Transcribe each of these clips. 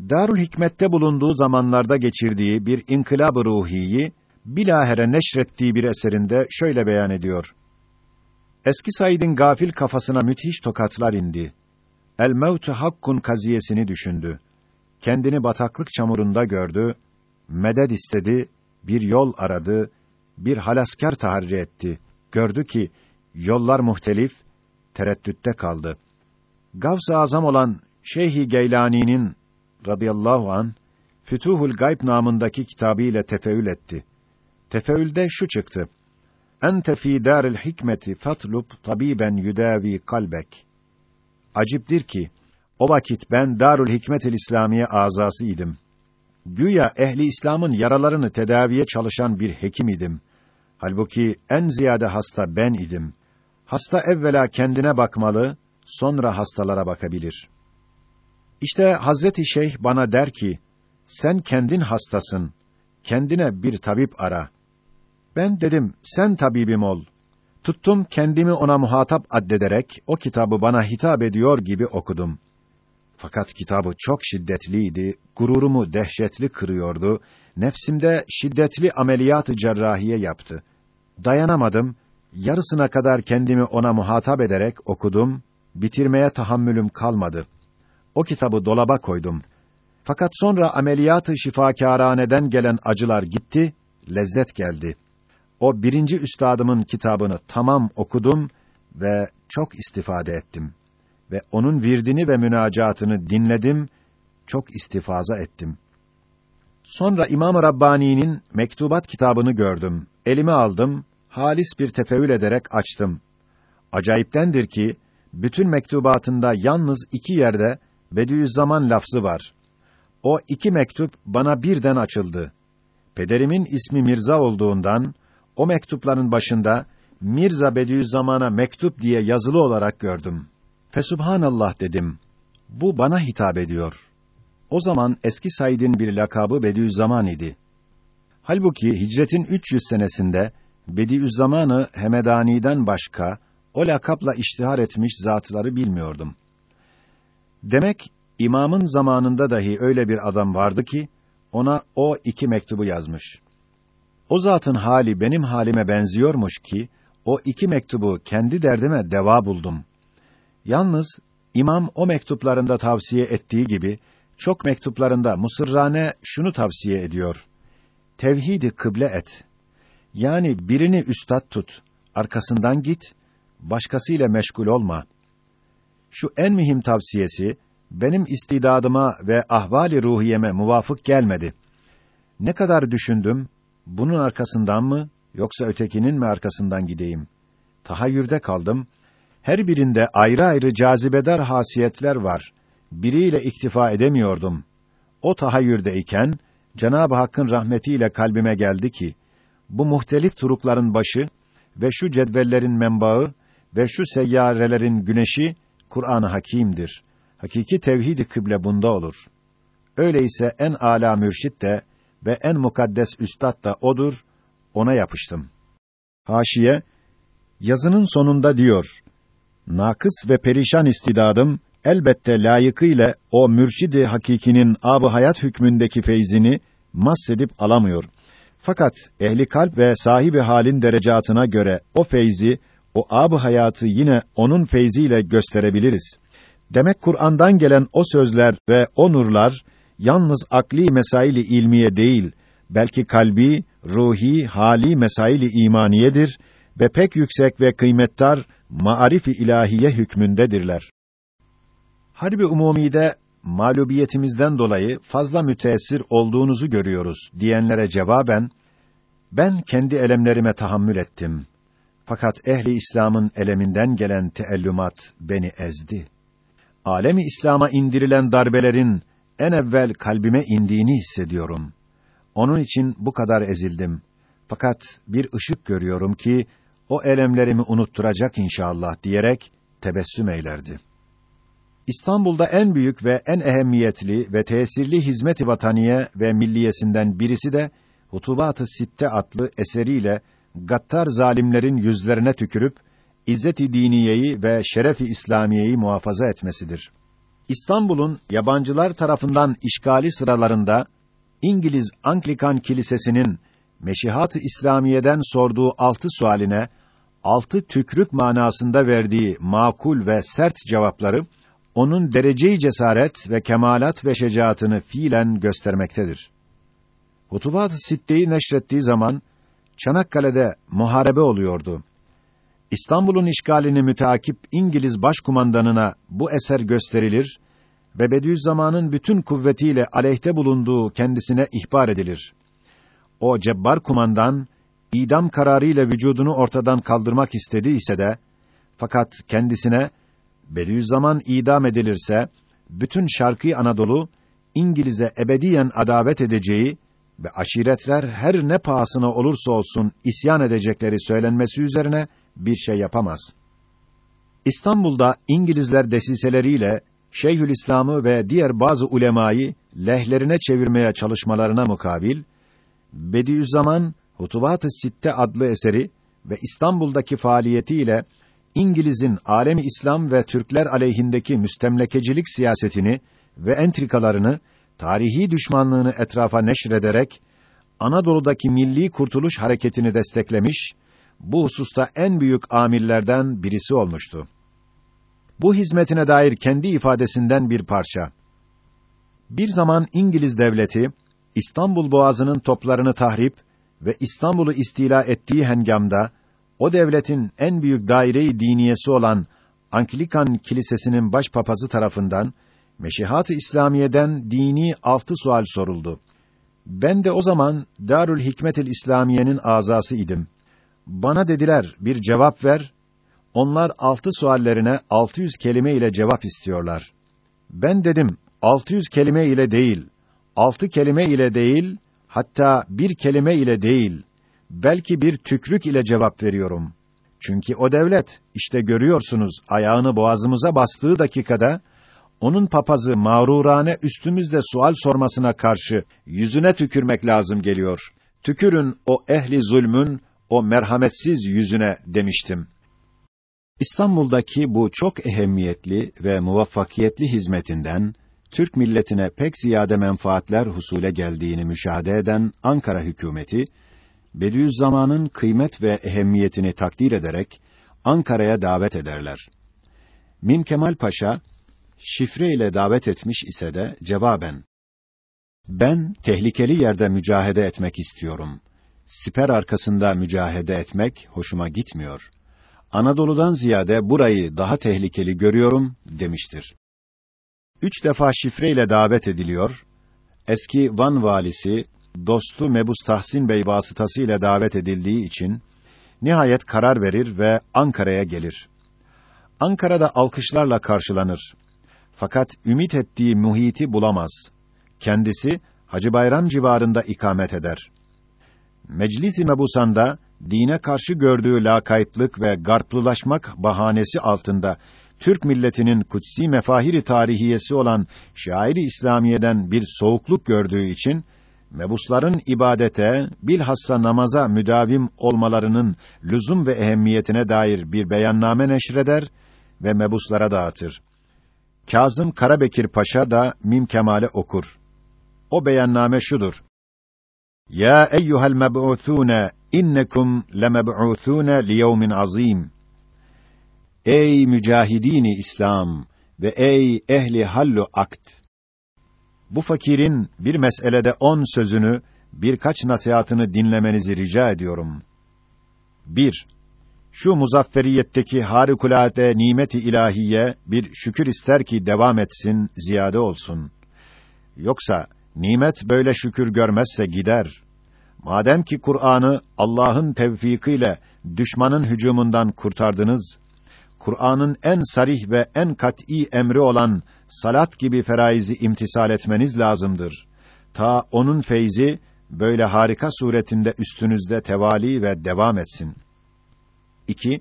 Darül Hikmet'te bulunduğu zamanlarda geçirdiği bir inkılab-ı ruhiyi bilahere neşrettiği bir eserinde şöyle beyan ediyor. Eski Said'in gafil kafasına müthiş tokatlar indi. El mevtu hakkun kaziyesini düşündü. Kendini bataklık çamurunda gördü, meded istedi, bir yol aradı, bir halaskar taharri etti. Gördü ki yollar muhtelif, tereddütte kaldı. Gavs-ı Azam olan Şeyh-i Geylani'nin radıyallahu an Fütuhul Gayb namındaki kitabı ile tefeül etti. Tefeülde şu çıktı. Ente fî dâril hikmeti fatlub tabiben yudavi kalbek. Aciptir ki o vakit ben Darül Hikmetil İslamiye azası idim. Güya ehli İslam'ın yaralarını tedaviye çalışan bir hekim idim. Halbuki en ziyade hasta ben idim. Hasta evvela kendine bakmalı, sonra hastalara bakabilir. İşte Hazreti Şeyh bana der ki, sen kendin hastasın, kendine bir tabip ara. Ben dedim, sen tabibim ol. Tuttum kendimi ona muhatap addederek, o kitabı bana hitap ediyor gibi okudum. Fakat kitabı çok şiddetliydi, gururumu dehşetli kırıyordu, nefsimde şiddetli ameliyat-ı cerrahiye yaptı. Dayanamadım, yarısına kadar kendimi ona muhatap ederek okudum, bitirmeye tahammülüm kalmadı. O kitabı dolaba koydum. Fakat sonra ameliyat-ı şifakâraneden gelen acılar gitti, lezzet geldi. O birinci üstadımın kitabını tamam okudum ve çok istifade ettim. Ve onun virdini ve münacatını dinledim, çok istifaza ettim. Sonra İmam-ı Rabbani'nin mektubat kitabını gördüm. Elime aldım, halis bir tefeül ederek açtım. Acayiptendir ki, bütün mektubatında yalnız iki yerde Bediüzzaman lafzı var. O iki mektup bana birden açıldı. Pederimin ismi Mirza olduğundan, o mektupların başında Mirza Bediüzzaman'a mektup diye yazılı olarak gördüm. Fesubhanallah dedim. Bu bana hitap ediyor. O zaman eski Said'in bir lakabı Bediüzzaman idi. Halbuki hicretin 300 senesinde Bediüzzaman'ı Hemedani'den başka o lakapla iştihar etmiş zatları bilmiyordum. Demek imamın zamanında dahi öyle bir adam vardı ki ona o iki mektubu yazmış. O zatın hali benim halime benziyormuş ki o iki mektubu kendi derdime deva buldum. Yalnız imam o mektuplarında tavsiye ettiği gibi çok mektuplarında musırrane şunu tavsiye ediyor. Tevhidi kıble et. Yani birini üstad tut, arkasından git, başkasıyla meşgul olma. Şu en mühim tavsiyesi benim istidadıma ve ahvali ruhiyeme muvafık gelmedi. Ne kadar düşündüm, bunun arkasından mı yoksa ötekinin mi arkasından gideyim? Tahayyürde kaldım. Her birinde ayrı ayrı cazibedar hasiyetler var. Biriyle iktifa edemiyordum. O tahayyürdeyken Cenab-ı Hakk'ın rahmetiyle kalbime geldi ki bu muhtelif turukların başı ve şu cedvellerin menbaı ve şu seyyarelerin güneşi Kur'an-ı Hakîm'dir. Hakiki tevhid-i kıble bunda olur. Öyleyse en âlâ mürşit de ve en mukaddes üstad da odur, ona yapıştım. Haşiye, yazının sonunda diyor, Nakıs ve perişan istidadım, elbette layıkıyla o mürşidi hakikinin ab hayat hükmündeki feyzini mahsedip alamıyor. Fakat ehli kalp ve sahibi halin derecatına göre o feyzi, o ab hayatı yine onun feyziyle gösterebiliriz. Demek Kur'an'dan gelen o sözler ve o nurlar yalnız akli mesaili ilmiye değil, belki kalbi, ruhi, hali mesaili imaniyedir ve pek yüksek ve kıymetdar maarif-i ilahiye hükmündedirler. Harbi umumide mağlubiyetimizden dolayı fazla müteessir olduğunuzu görüyoruz diyenlere cevaben ben kendi elemlerime tahammül ettim. Fakat ehli İslam'ın eleminden gelen teellümat beni ezdi. Alemi İslam'a indirilen darbelerin en evvel kalbime indiğini hissediyorum. Onun için bu kadar ezildim. Fakat bir ışık görüyorum ki o elemlerimi unutturacak inşallah diyerek tebessüm eylerdi. İstanbul'da en büyük ve en ehemmiyetli ve tesirli hizmet-i vataniye ve milliyesinden birisi de Hutubat-ı Sitte adlı eseriyle gattar zalimlerin yüzlerine tükürüp izzet-i diniyeyi ve şeref-i İslamiyeyi muhafaza etmesidir. İstanbul'un yabancılar tarafından işgali sıralarında İngiliz Anglikan Kilisesi'nin Meşihat-ı İslamiye'den sorduğu altı sualine altı tükrük manasında verdiği makul ve sert cevapları onun dereceyi cesaret ve kemalat ve şecaatını fiilen göstermektedir. Hutubat-ı Sitte'yi neşrettiği zaman Çanakkale'de muharebe oluyordu. İstanbul'un işgalini müteakip İngiliz başkumandanına bu eser gösterilir ve Bediüzzaman'ın bütün kuvvetiyle aleyhte bulunduğu kendisine ihbar edilir. O cebbar kumandan idam kararıyla vücudunu ortadan kaldırmak istediyse de fakat kendisine Bediüzzaman idam edilirse bütün Şarkı Anadolu İngiliz'e ebediyen adavet edeceği ve aşiretler her ne pahasına olursa olsun isyan edecekleri söylenmesi üzerine bir şey yapamaz. İstanbul'da İngilizler desiseleriyle Şeyhülislam'ı ve diğer bazı ulemayı lehlerine çevirmeye çalışmalarına mukabil Bediüzzaman Hutubat-ı Sitte adlı eseri ve İstanbul'daki faaliyetiyle İngiliz'in alemi İslam ve Türkler aleyhindeki müstemlekecilik siyasetini ve entrikalarını, tarihi düşmanlığını etrafa neşrederek Anadolu'daki milli kurtuluş hareketini desteklemiş, bu hususta en büyük amillerden birisi olmuştu. Bu hizmetine dair kendi ifadesinden bir parça. Bir zaman İngiliz devleti İstanbul Boğazı'nın toplarını tahrip ve İstanbul'u istila ettiği hengamda o devletin en büyük daire-i diniyesi olan Anglikan Kilisesi'nin başpapazı tarafından Meşihat-ı İslamiye'den dini altı sual soruldu. Ben de o zaman Darül Hikmetil İslamiye'nin azası idim. Bana dediler bir cevap ver. Onlar altı suallerine 600 kelime ile cevap istiyorlar. Ben dedim 600 kelime ile değil, altı kelime ile değil, hatta bir kelime ile değil, belki bir tükrük ile cevap veriyorum. Çünkü o devlet, işte görüyorsunuz, ayağını boğazımıza bastığı dakikada, onun papazı mağrurane üstümüzde sual sormasına karşı yüzüne tükürmek lazım geliyor. Tükürün o ehli zulmün, o merhametsiz yüzüne demiştim. İstanbul'daki bu çok ehemmiyetli ve muvaffakiyetli hizmetinden Türk milletine pek ziyade menfaatler husule geldiğini müşahede eden Ankara hükümeti Bediüzzaman'ın kıymet ve ehemmiyetini takdir ederek Ankara'ya davet ederler. Mim Kemal Paşa şifre ile davet etmiş ise de cevaben ben tehlikeli yerde mücahede etmek istiyorum. Siper arkasında mücahede etmek hoşuma gitmiyor. Anadolu'dan ziyade burayı daha tehlikeli görüyorum demiştir. Üç defa şifreyle davet ediliyor. Eski Van valisi dostu Mebus Tahsin Bey vasıtasıyla davet edildiği için nihayet karar verir ve Ankara'ya gelir. Ankara'da alkışlarla karşılanır. Fakat ümit ettiği muhiti bulamaz. Kendisi Hacı Bayram civarında ikamet eder. Meclis-i Mebusan'da dine karşı gördüğü lakaytlık ve garplılaşmak bahanesi altında Türk milletinin kutsi mefahiri tarihiyesi olan şairi İslamiye'den bir soğukluk gördüğü için mebusların ibadete, bilhassa namaza müdavim olmalarının lüzum ve ehemmiyetine dair bir beyanname neşreder ve mebuslara dağıtır. Kazım Karabekir Paşa da Mim Kemal'e okur. O beyanname şudur. Ya eyyuhel meb'ûthûne innekum lemeb'ûthûne liyevmin azîm. Ey mücahidini İslam ve ey ehli hallu akt! Bu fakirin bir meselede on sözünü, birkaç nasihatını dinlemenizi rica ediyorum. 1. Şu muzafferiyetteki harikulade nimeti ilahiye bir şükür ister ki devam etsin, ziyade olsun. Yoksa nimet böyle şükür görmezse gider. Madem ki Kur'an'ı Allah'ın tevfikiyle düşmanın hücumundan kurtardınız, Kur'an'ın en sarih ve en kat'î emri olan salat gibi feraizi imtisal etmeniz lazımdır. Ta onun feyzi böyle harika suretinde üstünüzde tevali ve devam etsin. 2.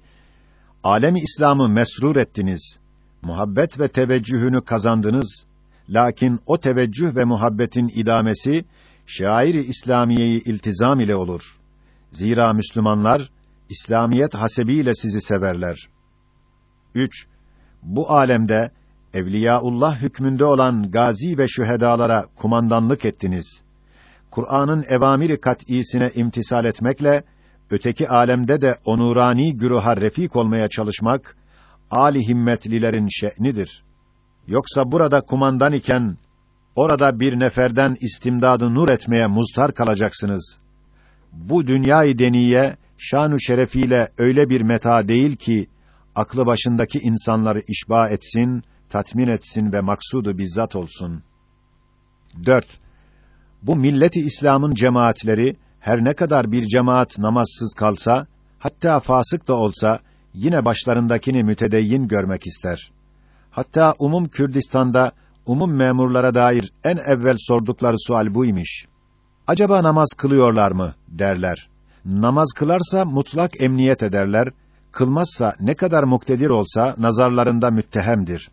Alemi İslam'ı mesrur ettiniz. Muhabbet ve teveccühünü kazandınız. Lakin o teveccüh ve muhabbetin idamesi şairi İslamiyeyi iltizam ile olur. Zira Müslümanlar İslamiyet hasebiyle sizi severler. 3. Bu alemde Evliyaullah hükmünde olan gazi ve şühedalara kumandanlık ettiniz. Kur'an'ın evamiri kat'isine imtisal etmekle öteki alemde de onurani güruha refik olmaya çalışmak ali himmetlilerin şe'nidir. Yoksa burada kumandan iken orada bir neferden istimdadı nur etmeye muztar kalacaksınız. Bu dünyayı deniye şanu şerefiyle öyle bir meta değil ki aklı başındaki insanları işba etsin, tatmin etsin ve maksudu bizzat olsun. 4. Bu milleti İslam'ın cemaatleri her ne kadar bir cemaat namazsız kalsa, hatta fasık da olsa yine başlarındakini mütedeyyin görmek ister. Hatta umum Kürdistan'da umum memurlara dair en evvel sordukları sual buymuş. Acaba namaz kılıyorlar mı derler. Namaz kılarsa mutlak emniyet ederler, kılmazsa ne kadar muktedir olsa nazarlarında müttehemdir.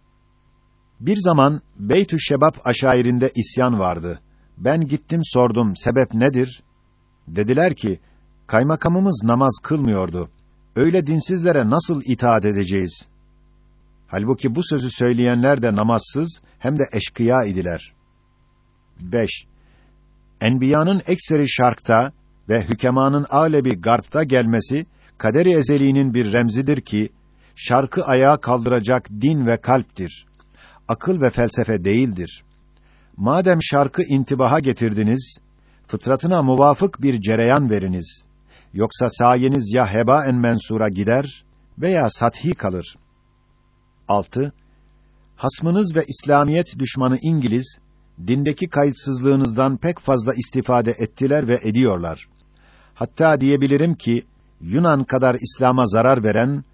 Bir zaman Beytü Şebap aşairinde isyan vardı. Ben gittim sordum, sebep nedir? Dediler ki, kaymakamımız namaz kılmıyordu. Öyle dinsizlere nasıl itaat edeceğiz? Halbuki bu sözü söyleyenler de namazsız hem de eşkıya idiler. 5. Enbiyanın ekseri şarkta ve hükemanın alebi garpta gelmesi kaderi ezeliğinin bir remzidir ki şarkı ayağa kaldıracak din ve kalptir. Akıl ve felsefe değildir. Madem şarkı intibaha getirdiniz, fıtratına muvafık bir cereyan veriniz. Yoksa sayeniz ya heba en mensura gider veya sathi kalır. 6. Hasmınız ve İslamiyet düşmanı İngiliz dindeki kayıtsızlığınızdan pek fazla istifade ettiler ve ediyorlar. Hatta diyebilirim ki Yunan kadar İslam'a zarar veren,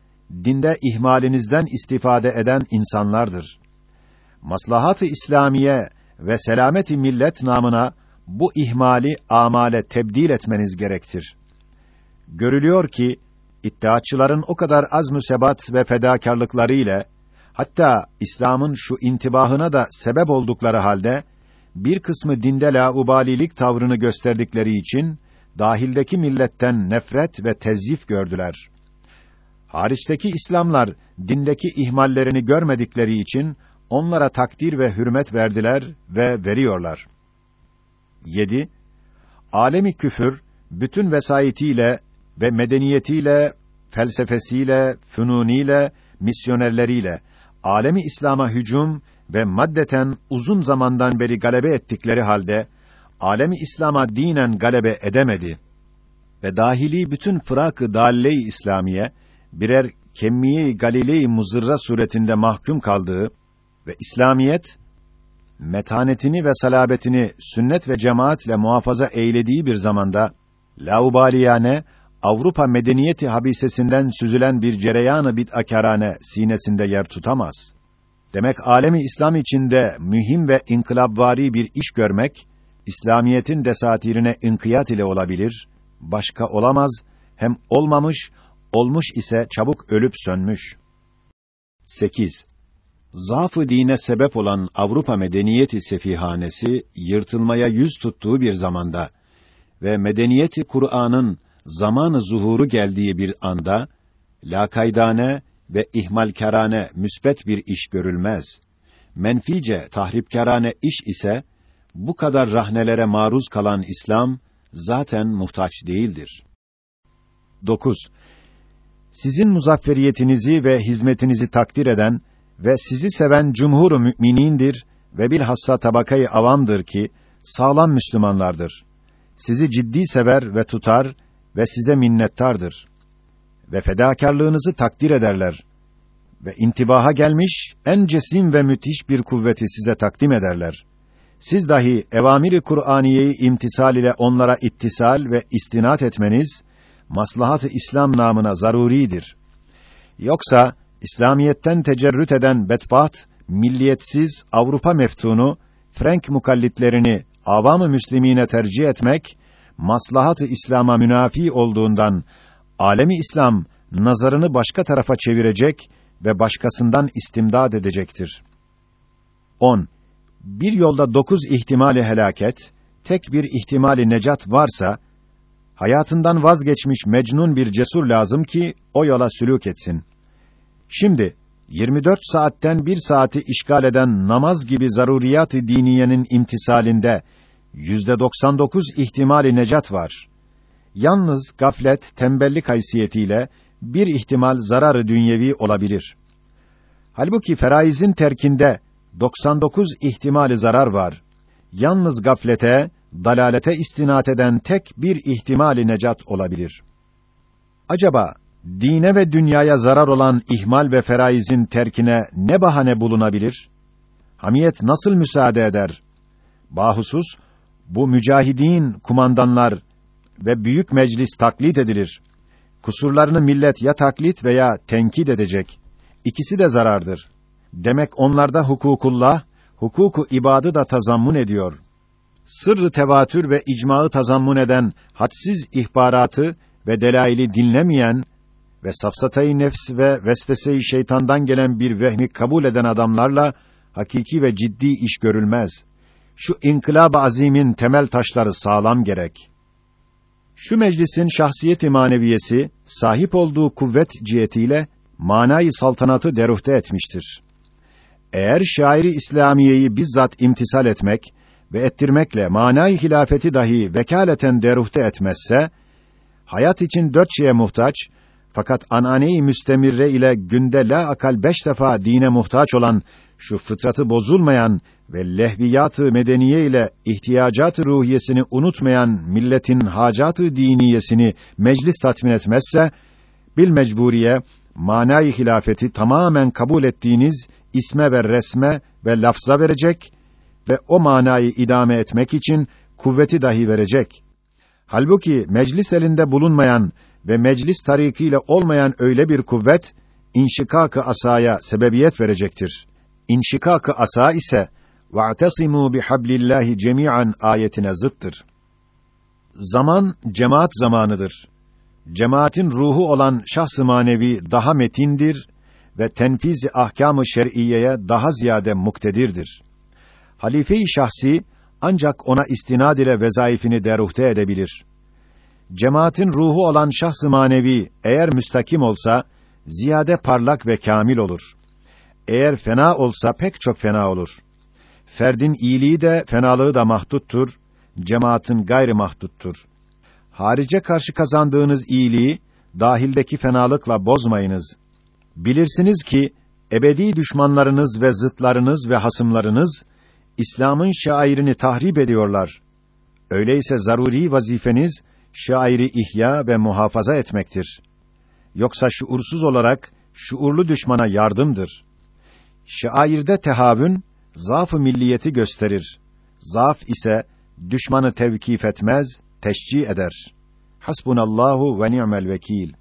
dinde ihmalinizden istifade eden insanlardır. Maslahat-ı İslamiye ve selameti millet namına bu ihmali amale tebdil etmeniz gerektir. Görülüyor ki iddiaçıların o kadar az müsebat ve fedakarlıkları ile hatta İslam'ın şu intibahına da sebep oldukları halde bir kısmı dinde laubalilik tavrını gösterdikleri için dahildeki milletten nefret ve tezyif gördüler. Hariçteki İslamlar dindeki ihmallerini görmedikleri için onlara takdir ve hürmet verdiler ve veriyorlar. 7. Alemi küfür bütün vesayetiyle ve medeniyetiyle, felsefesiyle, fünuniyle, misyonerleriyle alemi İslam'a hücum ve maddeten uzun zamandan beri galebe ettikleri halde alemi İslam'a dinen galebe edemedi ve dahili bütün fırak-ı dalle-i İslamiye birer kemmiye-i galile-i muzırra suretinde mahkum kaldığı ve İslamiyet metanetini ve salabetini sünnet ve cemaatle muhafaza eylediği bir zamanda laubaliyane Avrupa medeniyeti habisesinden süzülen bir cereyanı bid'akarane sinesinde yer tutamaz. Demek alemi İslam içinde mühim ve inkılapvari bir iş görmek İslamiyetin desatirine inkiyat ile olabilir, başka olamaz, hem olmamış, olmuş ise çabuk ölüp sönmüş. 8. Zaafı dine sebep olan Avrupa medeniyeti sefihanesi yırtılmaya yüz tuttuğu bir zamanda ve medeniyeti Kur'an'ın zamanı zuhuru geldiği bir anda lakaydane ve ihmalkarane müsbet bir iş görülmez. Menfice tahripkarane iş ise bu kadar rahnelere maruz kalan İslam zaten muhtaç değildir. 9. Sizin muzafferiyetinizi ve hizmetinizi takdir eden ve sizi seven cumhur müminindir ve bilhassa tabakayı avamdır ki sağlam Müslümanlardır. Sizi ciddi sever ve tutar ve size minnettardır. Ve fedakarlığınızı takdir ederler. Ve intibaha gelmiş en cesim ve müthiş bir kuvveti size takdim ederler. Siz dahi evamiri Kur'aniyeyi imtisal ile onlara ittisal ve istinat etmeniz maslahat-ı İslam namına zaruridir. Yoksa İslamiyetten tecerrüt eden betbat, milliyetsiz Avrupa meftunu, Frank mukallitlerini avam-ı müslimine tercih etmek, maslahat-ı İslam'a münafi olduğundan, alemi İslam, nazarını başka tarafa çevirecek ve başkasından istimdad edecektir. 10. Bir yolda dokuz ihtimali helaket, tek bir ihtimali necat varsa, hayatından vazgeçmiş mecnun bir cesur lazım ki, o yola sülûk etsin. Şimdi 24 saatten bir saati işgal eden namaz gibi zaruriyat-ı diniyenin imtisalinde yüzde 99 ihtimali necat var. Yalnız gaflet, tembellik haysiyetiyle bir ihtimal zararı dünyevi olabilir. Halbuki feraizin terkinde 99 ihtimali zarar var. Yalnız gaflete, dalalete istinat eden tek bir ihtimali necat olabilir. Acaba dine ve dünyaya zarar olan ihmal ve feraizin terkine ne bahane bulunabilir? Hamiyet nasıl müsaade eder? Bahusus bu mücahidin kumandanlar ve büyük meclis taklit edilir. Kusurlarını millet ya taklit veya tenkit edecek. İkisi de zarardır. Demek onlarda hukukullah, hukuku ibadı da tazammun ediyor. Sırrı tevatür ve icmaı tazammun eden hadsiz ihbaratı ve delaili dinlemeyen ve safsatayı nefs ve vesvese-i şeytandan gelen bir vehmi kabul eden adamlarla hakiki ve ciddi iş görülmez. Şu inkılab azimin temel taşları sağlam gerek. Şu meclisin şahsiyet-i maneviyesi sahip olduğu kuvvet cihetiyle manayı saltanatı deruhte etmiştir. Eğer şairi İslamiyeyi bizzat imtisal etmek ve ettirmekle manayı hilafeti dahi vekaleten deruhte etmezse hayat için dört şeye muhtaç fakat anane-i müstemirre ile günde la akal beş defa dine muhtaç olan şu fıtratı bozulmayan ve lehviyatı medeniye ile ihtiyacatı ruhiyesini unutmayan milletin hacatı diniyesini meclis tatmin etmezse bil mecburiye manayı hilafeti tamamen kabul ettiğiniz isme ve resme ve lafza verecek ve o manayı idame etmek için kuvveti dahi verecek. Halbuki meclis elinde bulunmayan ve meclis tarikiyle olmayan öyle bir kuvvet inşikakı asaya sebebiyet verecektir. İnşikakı asa ise "Va'tasimu bihablillahi cemian" ayetine zıttır. Zaman cemaat zamanıdır. Cemaatin ruhu olan şahs-ı manevi daha metindir ve tenfiz-i ahkâm-ı şer'iyeye daha ziyade muktedirdir. Halife-i şahsi ancak ona istinad ile vezaifini deruhte edebilir. Cemaatin ruhu olan şahs-ı manevi eğer müstakim olsa ziyade parlak ve kamil olur. Eğer fena olsa pek çok fena olur. Ferdin iyiliği de fenalığı da mahduttur, cemaatin gayri mahduttur. Harice karşı kazandığınız iyiliği dahildeki fenalıkla bozmayınız. Bilirsiniz ki ebedi düşmanlarınız ve zıtlarınız ve hasımlarınız İslam'ın şairini tahrip ediyorlar. Öyleyse zaruri vazifeniz şairi ihya ve muhafaza etmektir. Yoksa şuursuz olarak şuurlu düşmana yardımdır. Şairde tehavün zaaf-ı milliyeti gösterir. Zaaf ise düşmanı tevkif etmez, teşcih eder. Hasbunallahu ve ni'mel vekil.